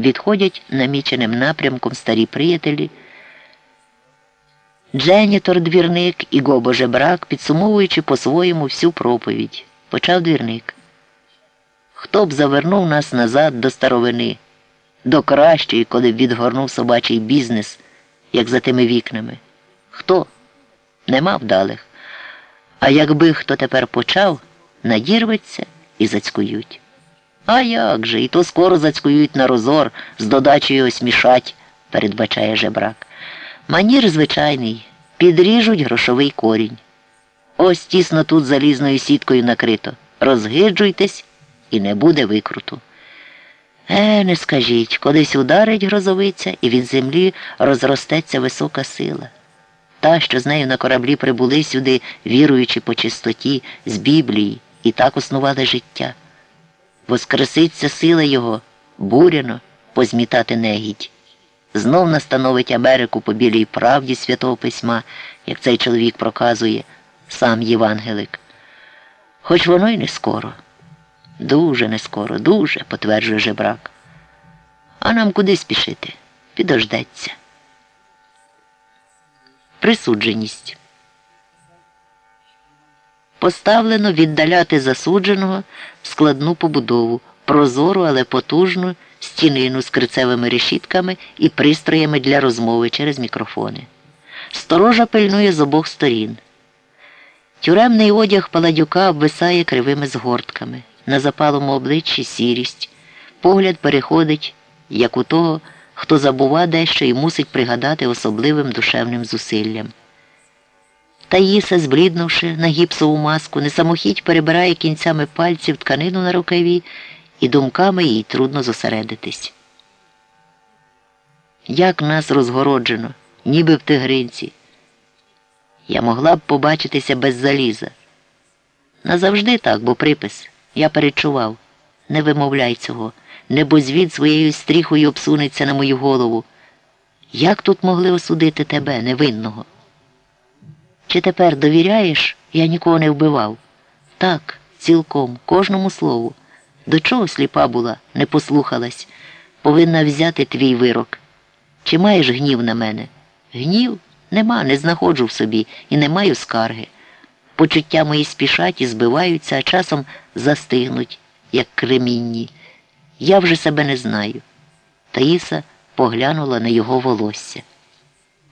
Відходять наміченим напрямком старі приятелі. Дженітор двірник і Гобо жебрак, підсумовуючи по-своєму всю проповідь, почав двірник. Хто б завернув нас назад до старовини, до кращої, коли б відгорнув собачий бізнес, як за тими вікнами? Хто? Нема вдалих. А якби хто тепер почав, надірветься і зацькують. А як же, і то скоро зацькують на розор, з додачею осмішать, передбачає жебрак. Манір звичайний, підріжуть грошовий корінь. Ось тісно тут залізною сіткою накрито. Розгиджуйтесь і не буде викруту. Е, не скажіть, колись ударить грозовиця і від землі розростеться висока сила. Та, що з нею на кораблі прибули сюди, віруючи по чистоті, з Біблії, і так основали життя. Воскреситься сила його, буряно позмітати негідь. Знов настановить Америку по білій правді святого письма, як цей чоловік проказує, сам Євангелик. Хоч воно й не скоро. Дуже не скоро, дуже, потверджує жебрак. А нам куди спішити? Підождеться. Присудженість. Поставлено віддаляти засудженого складну побудову, прозору, але потужну стінину з крицевими решітками і пристроями для розмови через мікрофони. Сторожа пильнує з обох сторін. Тюремний одяг паладюка обвисає кривими згортками. На запалому обличчі сірість. Погляд переходить, як у того, хто забува дещо і мусить пригадати особливим душевним зусиллям. Таїса, збліднувши на гіпсову маску, несамохідь перебирає кінцями пальців тканину на рукаві і думками їй трудно зосередитись. Як нас розгороджено, ніби в тигринці. Я могла б побачитися без заліза. Назавжди так, бо припис. Я перечував. Не вимовляй цього, небо звід своєю стріхою обсунеться на мою голову. Як тут могли осудити тебе, невинного? Чи тепер довіряєш, я нікого не вбивав? Так, цілком, кожному слову. До чого сліпа була, не послухалась, повинна взяти твій вирок. Чи маєш гнів на мене? Гнів? Нема, не знаходжу в собі і не маю скарги. Почуття мої спішать і збиваються, а часом застигнуть, як кремінні. Я вже себе не знаю. Таїса поглянула на його волосся.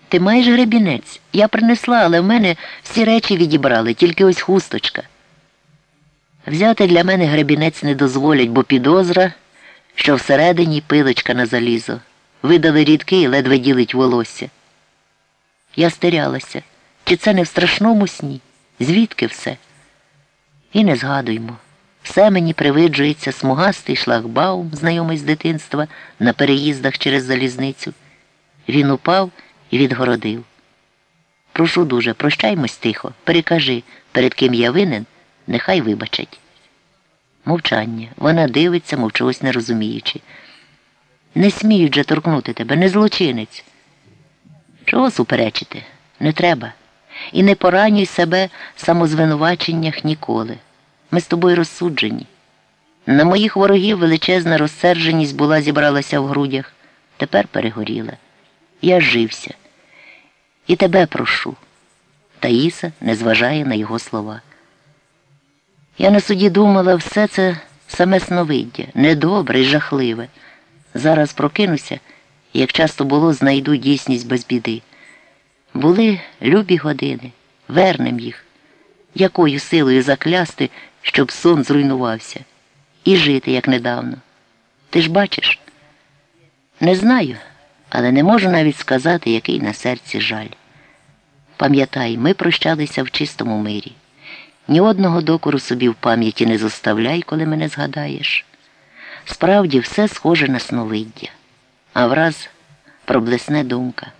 Ти маєш гребінець? Я принесла, але в мене всі речі відібрали, тільки ось хусточка. Взяти для мене гребінець не дозволять, бо підозра, що всередині пилочка на залізо. Видали рідки і ледве ділить волосся. Я стерялася. Чи це не в страшному сні? Звідки все? І не згадуймо. Все мені привиджується смугастий шлагбаум, знайомий з дитинства, на переїздах через залізницю. Він упав і відгородив. Прошу дуже, прощаймось тихо, перекажи, перед ким я винен, нехай вибачать. Мовчання. Вона дивиться, мов чогось не розуміючи. Не сміють же торкнути тебе, не злочинець. Чого суперечити? Не треба. І не поранюй себе в самозвинуваченнях ніколи. Ми з тобою розсуджені. На моїх ворогів величезна розсерженість була зібралася в грудях, тепер перегоріла. Я жився. І тебе прошу. Таїса не зважає на його слова. Я на суді думала, все це саме сновиддя, недобре і жахливе. Зараз прокинуся, як часто було, знайду дійсність без біди. Були любі години, вернем їх, якою силою заклясти, щоб сон зруйнувався, і жити, як недавно. Ти ж бачиш? Не знаю, але не можу навіть сказати, який на серці жаль. Пам'ятай, ми прощалися в чистому мирі. Ні одного докору собі в пам'яті не зоставляй, коли мене згадаєш. Справді все схоже на сновиддя, а враз проблесне думка.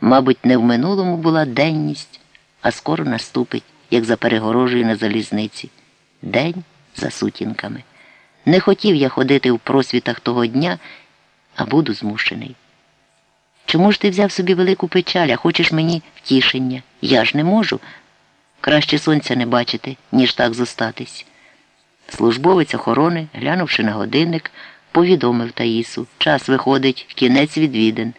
Мабуть, не в минулому була денність, а скоро наступить, як за перегорожею на залізниці. День за сутінками. Не хотів я ходити в просвітах того дня, а буду змушений. Чому ж ти взяв собі велику печаль, а хочеш мені втішення? Я ж не можу. Краще сонця не бачити, ніж так зостатись. Службовець охорони, глянувши на годинник, повідомив Таїсу. Час виходить, кінець відвідин.